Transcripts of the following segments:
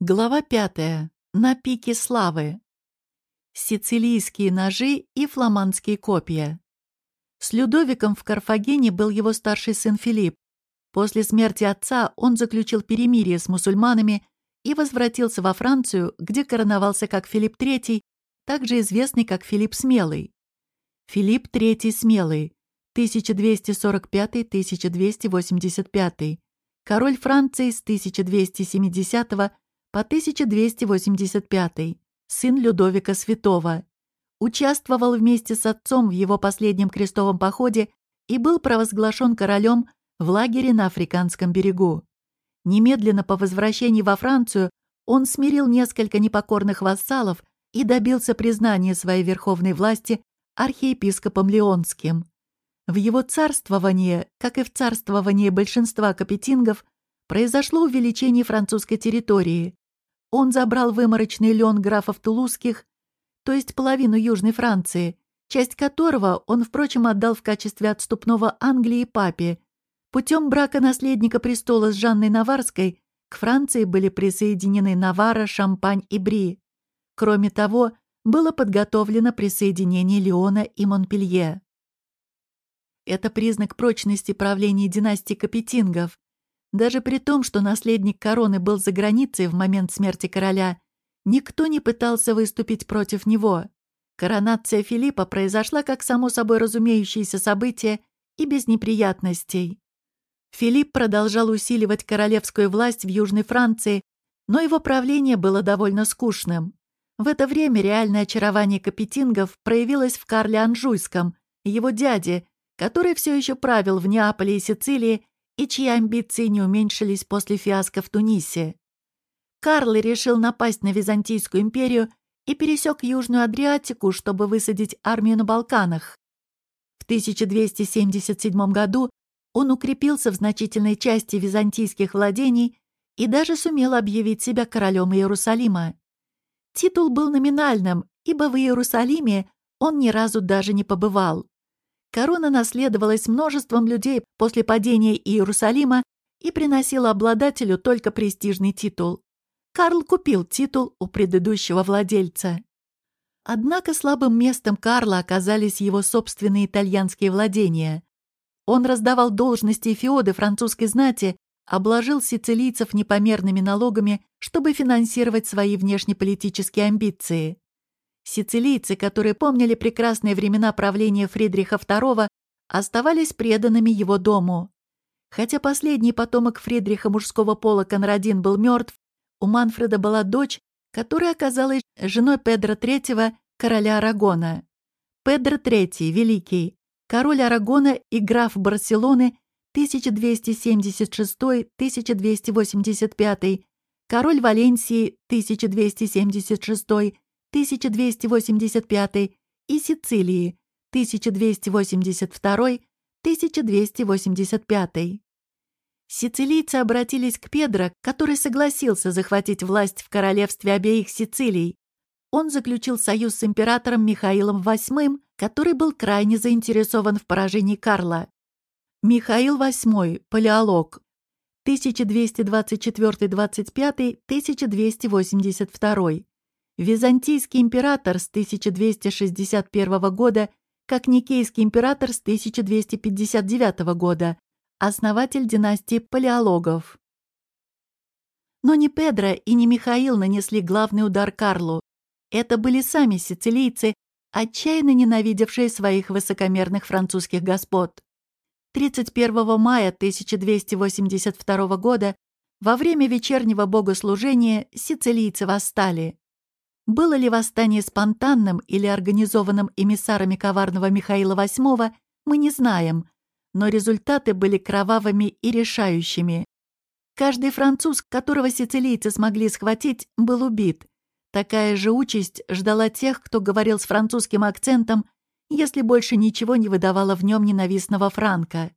Глава пятая. На пике славы. Сицилийские ножи и фламандские копья. С Людовиком в Карфагене был его старший сын Филипп. После смерти отца он заключил перемирие с мусульманами и возвратился во Францию, где короновался как Филипп III, также известный как Филипп Смелый. Филипп III Смелый, 1245-1285, король Франции с 1270 по 1285, сын Людовика Святого. Участвовал вместе с отцом в его последнем крестовом походе и был провозглашен королем в лагере на Африканском берегу. Немедленно по возвращении во Францию он смирил несколько непокорных вассалов и добился признания своей верховной власти архиепископом Леонским. В его царствовании, как и в царствовании большинства капетингов, произошло увеличение французской территории. Он забрал выморочный лен графов Тулузских, то есть половину Южной Франции, часть которого он, впрочем, отдал в качестве отступного Англии папе. Путем брака наследника престола с Жанной Наварской к Франции были присоединены Навара, Шампань и Бри. Кроме того, было подготовлено присоединение Леона и Монпелье. Это признак прочности правления династии Капетингов. Даже при том, что наследник короны был за границей в момент смерти короля, никто не пытался выступить против него. Коронация Филиппа произошла как само собой разумеющееся событие и без неприятностей. Филипп продолжал усиливать королевскую власть в Южной Франции, но его правление было довольно скучным. В это время реальное очарование капетингов проявилось в Карле Анжуйском, его дяде, который все еще правил в Неаполе и Сицилии и чьи амбиции не уменьшились после фиаско в Тунисе. Карл решил напасть на Византийскую империю и пересек Южную Адриатику, чтобы высадить армию на Балканах. В 1277 году он укрепился в значительной части византийских владений и даже сумел объявить себя королем Иерусалима. Титул был номинальным, ибо в Иерусалиме он ни разу даже не побывал. Корона наследовалась множеством людей после падения Иерусалима и приносила обладателю только престижный титул. Карл купил титул у предыдущего владельца. Однако слабым местом Карла оказались его собственные итальянские владения. Он раздавал должности и феоды французской знати, обложил сицилийцев непомерными налогами, чтобы финансировать свои внешнеполитические амбиции. Сицилийцы, которые помнили прекрасные времена правления Фридриха II, оставались преданными его дому. Хотя последний потомок Фридриха мужского пола Конрадин был мертв, у Манфреда была дочь, которая оказалась женой Педро III, короля Арагона. Педро III, Великий, король Арагона и граф Барселоны 1276-1285, король Валенсии 1276 1285 и Сицилии 1282-1285. Сицилийцы обратились к Педро, который согласился захватить власть в королевстве обеих Сицилий. Он заключил союз с императором Михаилом VIII, который был крайне заинтересован в поражении Карла. Михаил VIII, палеолог, 1224-25-1282. Византийский император с 1261 года, как Никейский император с 1259 года, основатель династии палеологов. Но ни Педро и ни Михаил нанесли главный удар Карлу. Это были сами сицилийцы, отчаянно ненавидевшие своих высокомерных французских господ. 31 мая 1282 года во время вечернего богослужения сицилийцы восстали. Было ли восстание спонтанным или организованным эмиссарами коварного Михаила VIII, мы не знаем, но результаты были кровавыми и решающими. Каждый француз, которого сицилийцы смогли схватить, был убит. Такая же участь ждала тех, кто говорил с французским акцентом, если больше ничего не выдавало в нем ненавистного франка.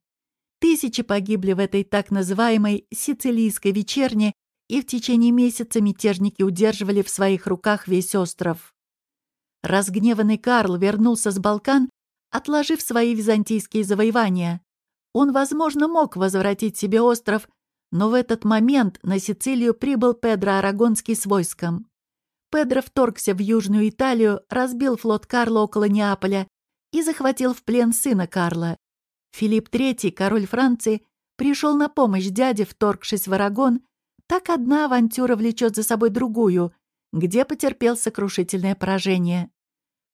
Тысячи погибли в этой так называемой «сицилийской вечерне», и в течение месяца мятежники удерживали в своих руках весь остров. Разгневанный Карл вернулся с Балкан, отложив свои византийские завоевания. Он, возможно, мог возвратить себе остров, Но в этот момент на Сицилию прибыл Педро Арагонский с войском. Педро вторгся в Южную Италию, разбил флот Карла около Неаполя и захватил в плен сына Карла. Филипп III, король Франции, пришел на помощь дяде, вторгшись в Арагон. Так одна авантюра влечет за собой другую, где потерпел сокрушительное поражение.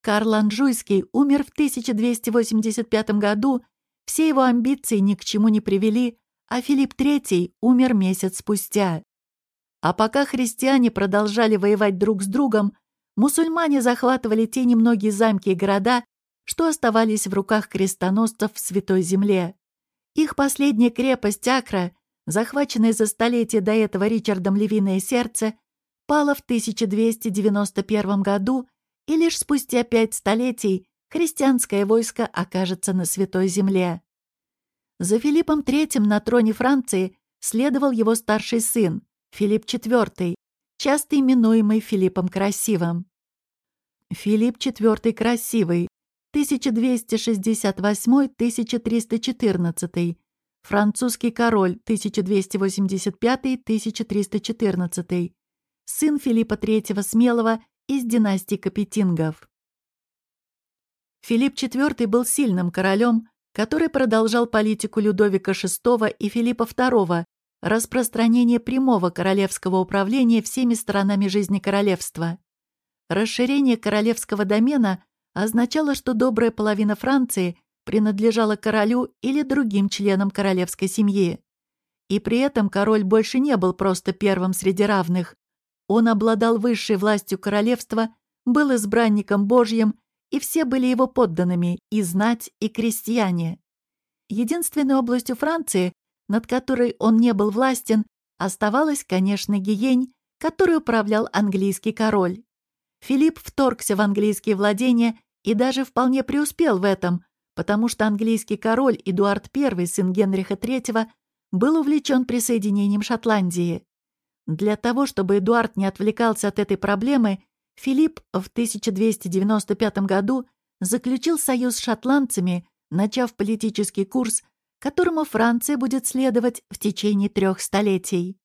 Карл Анжуйский умер в 1285 году, все его амбиции ни к чему не привели, а Филипп III умер месяц спустя. А пока христиане продолжали воевать друг с другом, мусульмане захватывали те немногие замки и города, что оставались в руках крестоносцев в Святой Земле. Их последняя крепость Акра, захваченная за столетие до этого Ричардом Львиное Сердце, пала в 1291 году, и лишь спустя пять столетий христианское войско окажется на Святой Земле. За Филиппом III на троне Франции следовал его старший сын, Филипп IV, часто именуемый Филиппом Красивым. Филипп IV Красивый, 1268-1314, французский король, 1285-1314, сын Филиппа III Смелого из династии Капетингов. Филипп IV был сильным королем, который продолжал политику Людовика VI и Филиппа II, распространение прямого королевского управления всеми сторонами жизни королевства. Расширение королевского домена означало, что добрая половина Франции принадлежала королю или другим членам королевской семьи. И при этом король больше не был просто первым среди равных. Он обладал высшей властью королевства, был избранником Божьим и все были его подданными, и знать, и крестьяне. Единственной областью Франции, над которой он не был властен, оставалась, конечно, Гиень, которой управлял английский король. Филипп вторгся в английские владения и даже вполне преуспел в этом, потому что английский король Эдуард I, сын Генриха III, был увлечен присоединением Шотландии. Для того, чтобы Эдуард не отвлекался от этой проблемы, Филипп в 1295 году заключил союз с шотландцами, начав политический курс, которому Франция будет следовать в течение трех столетий.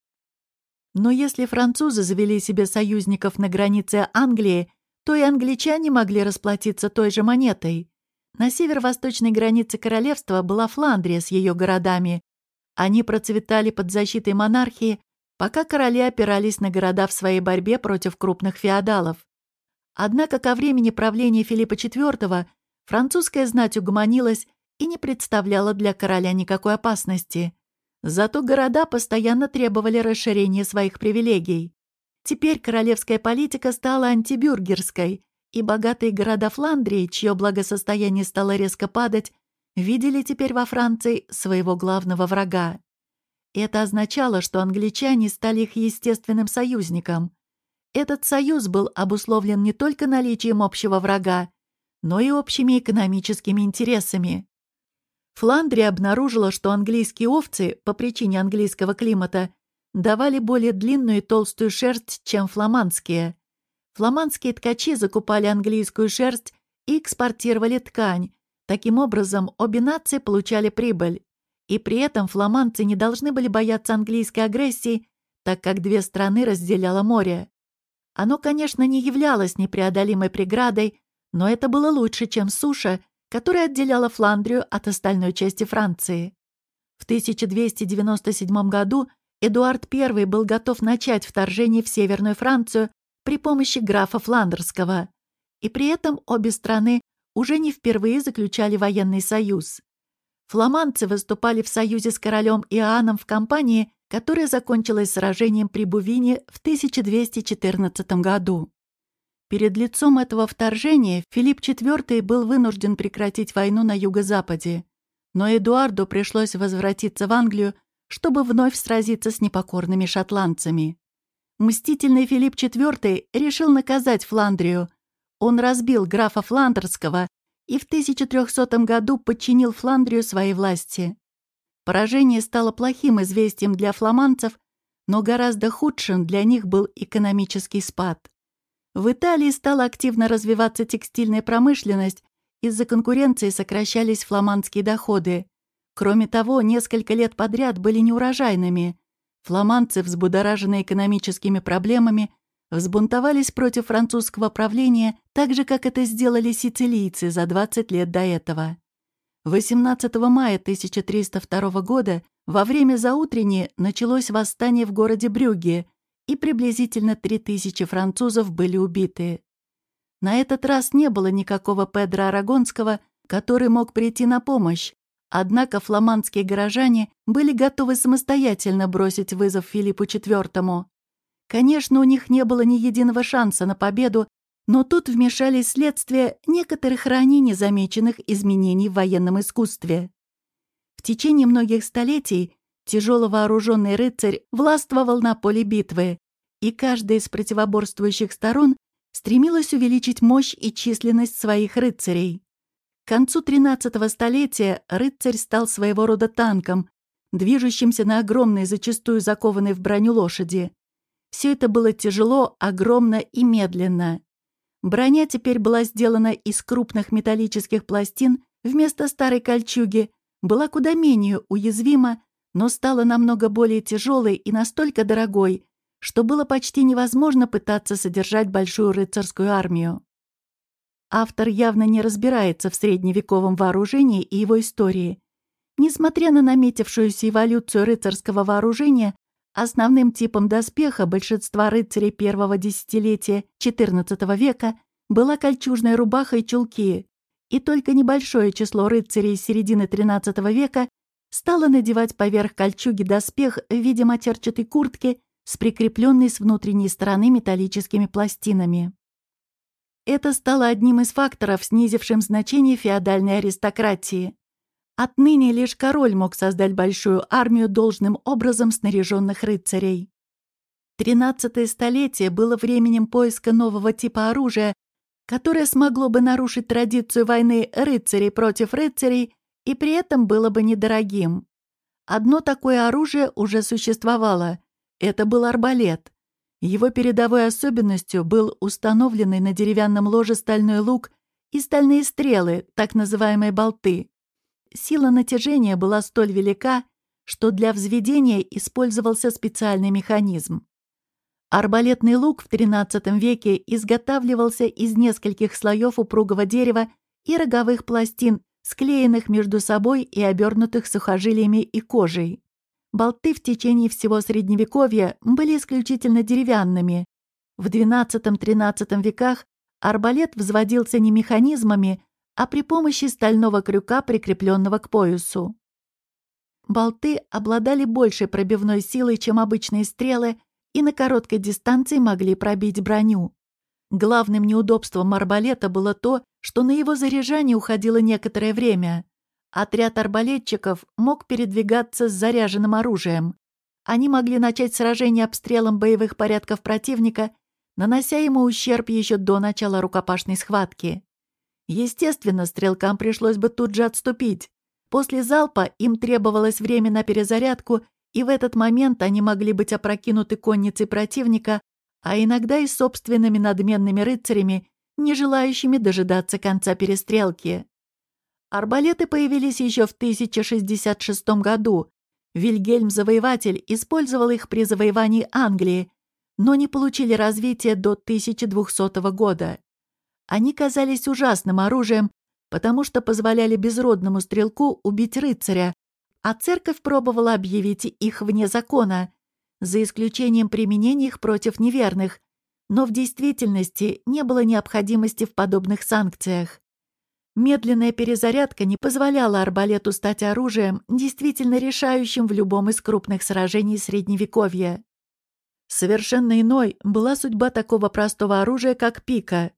Но если французы завели себе союзников на границе Англии, то и англичане могли расплатиться той же монетой. На северо-восточной границе королевства была Фландрия с ее городами. Они процветали под защитой монархии, пока короли опирались на города в своей борьбе против крупных феодалов. Однако ко времени правления Филиппа IV французская знать угомонилась и не представляла для короля никакой опасности. Зато города постоянно требовали расширения своих привилегий. Теперь королевская политика стала антибюргерской, и богатые города Фландрии, чье благосостояние стало резко падать, видели теперь во Франции своего главного врага. Это означало, что англичане стали их естественным союзником. Этот союз был обусловлен не только наличием общего врага, но и общими экономическими интересами. Фландрия обнаружила, что английские овцы, по причине английского климата, давали более длинную и толстую шерсть, чем фламандские. Фламандские ткачи закупали английскую шерсть и экспортировали ткань. Таким образом, обе нации получали прибыль. И при этом фламандцы не должны были бояться английской агрессии, так как две страны разделяло море. Оно, конечно, не являлось непреодолимой преградой, но это было лучше, чем суша, которая отделяла Фландрию от остальной части Франции. В 1297 году Эдуард I был готов начать вторжение в Северную Францию при помощи графа Фландерского, и при этом обе страны уже не впервые заключали военный союз. Фламандцы выступали в союзе с королем Иоанном в кампании, которая закончилась сражением при Бувине в 1214 году. Перед лицом этого вторжения Филипп IV был вынужден прекратить войну на юго-западе, но Эдуарду пришлось возвратиться в Англию, чтобы вновь сразиться с непокорными шотландцами. Мстительный Филипп IV решил наказать Фландрию. Он разбил графа Фландерского и в 1300 году подчинил Фландрию своей власти. Поражение стало плохим известием для фламандцев, но гораздо худшим для них был экономический спад. В Италии стала активно развиваться текстильная промышленность, из-за конкуренции сокращались фламандские доходы. Кроме того, несколько лет подряд были неурожайными. Фламандцы, взбудораженные экономическими проблемами, взбунтовались против французского правления так же, как это сделали сицилийцы за 20 лет до этого. 18 мая 1302 года во время заутренни началось восстание в городе Брюгге, и приблизительно 3000 французов были убиты. На этот раз не было никакого Педро Арагонского, который мог прийти на помощь, однако фламандские горожане были готовы самостоятельно бросить вызов Филиппу IV. Конечно, у них не было ни единого шанса на победу, но тут вмешались следствие некоторых ранее незамеченных изменений в военном искусстве. В течение многих столетий тяжело вооруженный рыцарь властвовал на поле битвы, и каждая из противоборствующих сторон стремилась увеличить мощь и численность своих рыцарей. К концу XIII столетия рыцарь стал своего рода танком, движущимся на огромной, зачастую закованной в броню лошади. Все это было тяжело, огромно и медленно. Броня теперь была сделана из крупных металлических пластин вместо старой кольчуги, была куда менее уязвима, но стала намного более тяжелой и настолько дорогой, что было почти невозможно пытаться содержать большую рыцарскую армию. Автор явно не разбирается в средневековом вооружении и его истории. Несмотря на наметившуюся эволюцию рыцарского вооружения, основным типом доспеха большинства рыцарей первого десятилетия XIV века была кольчужная рубаха и чулки, и только небольшое число рыцарей середины XIII века стало надевать поверх кольчуги доспех в виде матерчатой куртки с прикрепленной с внутренней стороны металлическими пластинами. Это стало одним из факторов, снизившим значение феодальной аристократии. Отныне лишь король мог создать большую армию должным образом снаряженных рыцарей. Тринадцатое столетие было временем поиска нового типа оружия, которое смогло бы нарушить традицию войны рыцарей против рыцарей и при этом было бы недорогим. Одно такое оружие уже существовало это был арбалет. Его передовой особенностью был установленный на деревянном ложе стальной лук и стальные стрелы, так называемые болты. Сила натяжения была столь велика, что для взведения использовался специальный механизм. Арбалетный лук в XIII веке изготавливался из нескольких слоев упругого дерева и роговых пластин, склеенных между собой и обернутых сухожилиями и кожей. Болты в течение всего Средневековья были исключительно деревянными. В XII-XIII веках арбалет взводился не механизмами, а при помощи стального крюка, прикрепленного к поясу. Болты обладали большей пробивной силой, чем обычные стрелы, и на короткой дистанции могли пробить броню. Главным неудобством арбалета было то, что на его заряжание уходило некоторое время. Отряд арбалетчиков мог передвигаться с заряженным оружием. Они могли начать сражение обстрелом боевых порядков противника, нанося ему ущерб еще до начала рукопашной схватки. Естественно, стрелкам пришлось бы тут же отступить. После залпа им требовалось время на перезарядку, и в этот момент они могли быть опрокинуты конницей противника, а иногда и собственными надменными рыцарями, не желающими дожидаться конца перестрелки. Арбалеты появились еще в 1066 году. Вильгельм-завоеватель использовал их при завоевании Англии, но не получили развития до 1200 года. Они казались ужасным оружием, потому что позволяли безродному стрелку убить рыцаря, а церковь пробовала объявить их вне закона, за исключением применения их против неверных, но в действительности не было необходимости в подобных санкциях. Медленная перезарядка не позволяла арбалету стать оружием, действительно решающим в любом из крупных сражений Средневековья. Совершенно иной была судьба такого простого оружия, как пика.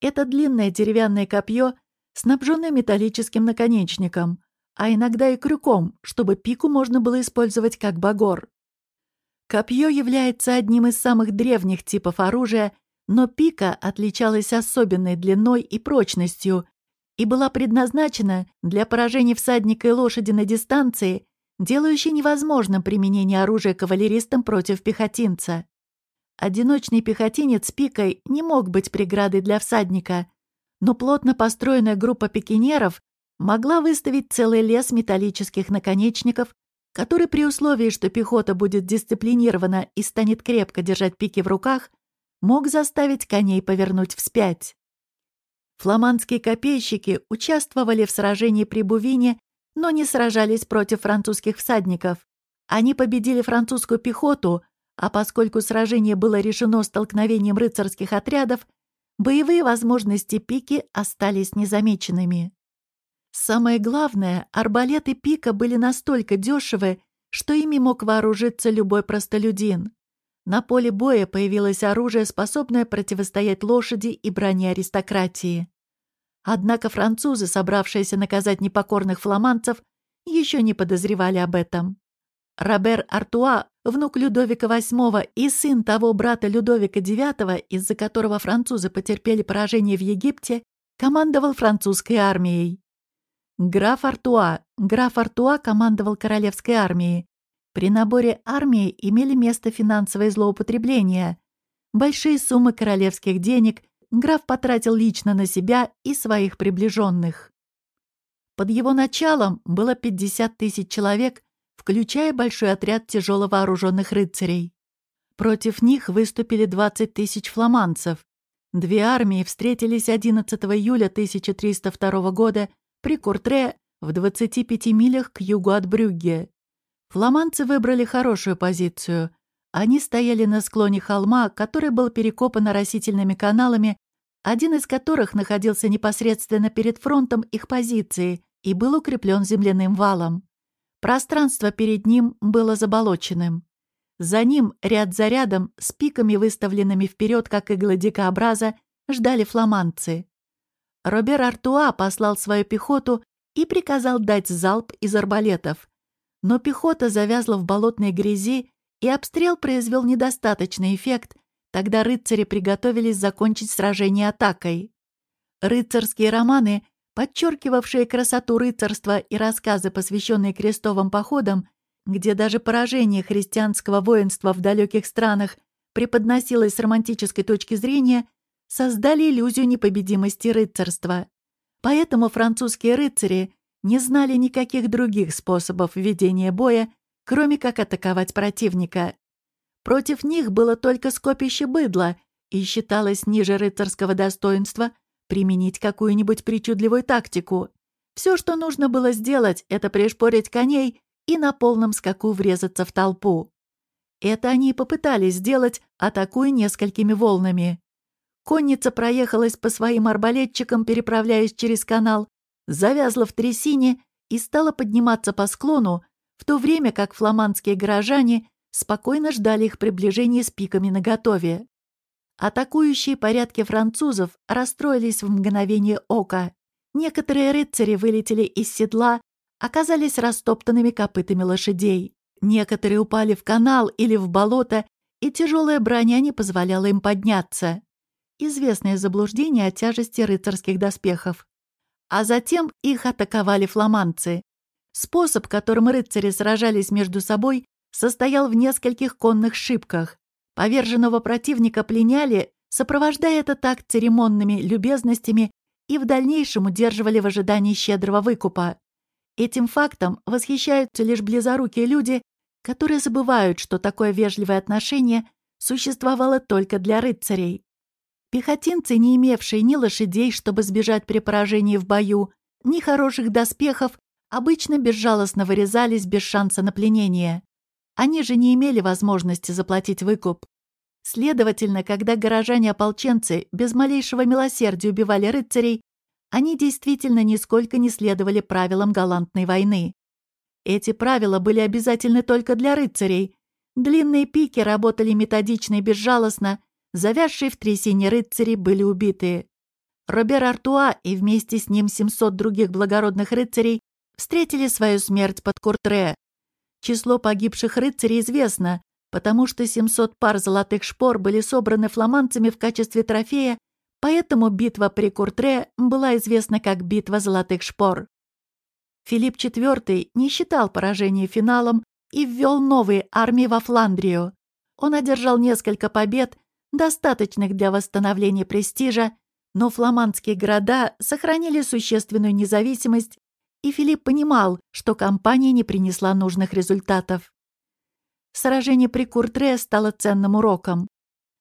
Это длинное деревянное копье, снабженное металлическим наконечником, а иногда и крюком, чтобы пику можно было использовать как багор. Копье является одним из самых древних типов оружия, но пика отличалась особенной длиной и прочностью – и была предназначена для поражения всадника и лошади на дистанции, делающей невозможным применение оружия кавалеристам против пехотинца. Одиночный пехотинец пикой не мог быть преградой для всадника, но плотно построенная группа пикинеров могла выставить целый лес металлических наконечников, который при условии, что пехота будет дисциплинирована и станет крепко держать пики в руках, мог заставить коней повернуть вспять. Фламандские копейщики участвовали в сражении при Бувине, но не сражались против французских всадников. Они победили французскую пехоту, а поскольку сражение было решено столкновением рыцарских отрядов, боевые возможности пики остались незамеченными. Самое главное, арбалеты пика были настолько дешевы, что ими мог вооружиться любой простолюдин. На поле боя появилось оружие, способное противостоять лошади и броне аристократии. Однако французы, собравшиеся наказать непокорных фламандцев, еще не подозревали об этом. Робер Артуа, внук Людовика VIII и сын того брата Людовика IX, из-за которого французы потерпели поражение в Египте, командовал французской армией. Граф Артуа. Граф Артуа командовал королевской армией. При наборе армии имели место финансовые злоупотребления. Большие суммы королевских денег граф потратил лично на себя и своих приближенных. Под его началом было 50 тысяч человек, включая большой отряд тяжело вооруженных рыцарей. Против них выступили 20 тысяч фламандцев. Две армии встретились 11 июля 1302 года при Куртре в 25 милях к югу от Брюгге. Фламандцы выбрали хорошую позицию. Они стояли на склоне холма, который был перекопан растительными каналами, один из которых находился непосредственно перед фронтом их позиции и был укреплен земляным валом. Пространство перед ним было заболоченным. За ним, ряд за рядом, с пиками, выставленными вперед, как иглы дикообраза, ждали фламандцы. Робер Артуа послал свою пехоту и приказал дать залп из арбалетов. Но пехота завязла в болотной грязи, и обстрел произвел недостаточный эффект, тогда рыцари приготовились закончить сражение атакой. Рыцарские романы, подчеркивавшие красоту рыцарства и рассказы, посвященные крестовым походам, где даже поражение христианского воинства в далеких странах преподносилось с романтической точки зрения, создали иллюзию непобедимости рыцарства. Поэтому французские рыцари не знали никаких других способов ведения боя, кроме как атаковать противника. Против них было только скопище быдла, и считалось ниже рыцарского достоинства применить какую-нибудь причудливую тактику. Все, что нужно было сделать, это пришпорить коней и на полном скаку врезаться в толпу. Это они и попытались сделать, атакуя несколькими волнами. Конница проехалась по своим арбалетчикам, переправляясь через канал, завязла в трясине и стала подниматься по склону, в то время как фламандские горожане спокойно ждали их приближения с пиками наготове. Атакующие порядки французов расстроились в мгновение ока. Некоторые рыцари вылетели из седла, оказались растоптанными копытами лошадей. Некоторые упали в канал или в болото, и тяжелая броня не позволяла им подняться. Известное заблуждение о тяжести рыцарских доспехов а затем их атаковали фламандцы. Способ, которым рыцари сражались между собой, состоял в нескольких конных шибках. Поверженного противника пленяли, сопровождая это так церемонными любезностями и в дальнейшем удерживали в ожидании щедрого выкупа. Этим фактом восхищаются лишь близорукие люди, которые забывают, что такое вежливое отношение существовало только для рыцарей. Пехотинцы, не имевшие ни лошадей, чтобы сбежать при поражении в бою, ни хороших доспехов, обычно безжалостно вырезались без шанса на пленение. Они же не имели возможности заплатить выкуп. Следовательно, когда горожане-ополченцы без малейшего милосердия убивали рыцарей, они действительно нисколько не следовали правилам галантной войны. Эти правила были обязательны только для рыцарей. Длинные пики работали методично и безжалостно, завязшие в трясине рыцари были убиты. Робер Артуа и вместе с ним 700 других благородных рыцарей встретили свою смерть под Куртре. Число погибших рыцарей известно, потому что 700 пар золотых шпор были собраны фламандцами в качестве трофея, поэтому битва при Куртре была известна как битва золотых шпор. Филипп IV не считал поражение финалом и ввел новые армии во Фландрию. Он одержал несколько побед достаточных для восстановления престижа, но фламандские города сохранили существенную независимость и Филипп понимал, что кампания не принесла нужных результатов. Сражение при Куртре стало ценным уроком.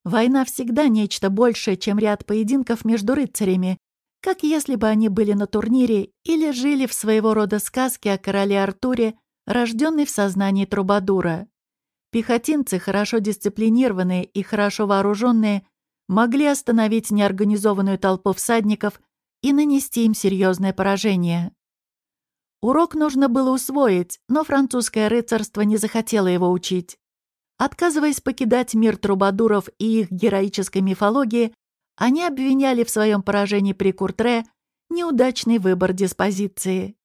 Война всегда нечто большее, чем ряд поединков между рыцарями, как если бы они были на турнире или жили в своего рода сказке о короле Артуре, рожденной в сознании Трубадура. Пехотинцы, хорошо дисциплинированные и хорошо вооруженные, могли остановить неорганизованную толпу всадников и нанести им серьезное поражение. Урок нужно было усвоить, но французское рыцарство не захотело его учить. Отказываясь покидать мир трубадуров и их героической мифологии, они обвиняли в своем поражении при Куртре неудачный выбор диспозиции.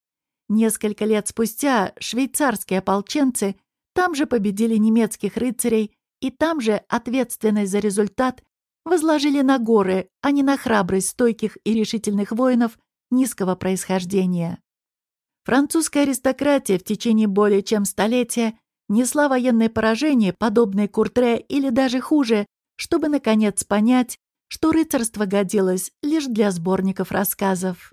Несколько лет спустя швейцарские ополченцы там же победили немецких рыцарей и там же ответственность за результат возложили на горы, а не на храбрость стойких и решительных воинов низкого происхождения. Французская аристократия в течение более чем столетия несла военные поражения, подобные Куртре или даже хуже, чтобы, наконец, понять, что рыцарство годилось лишь для сборников рассказов.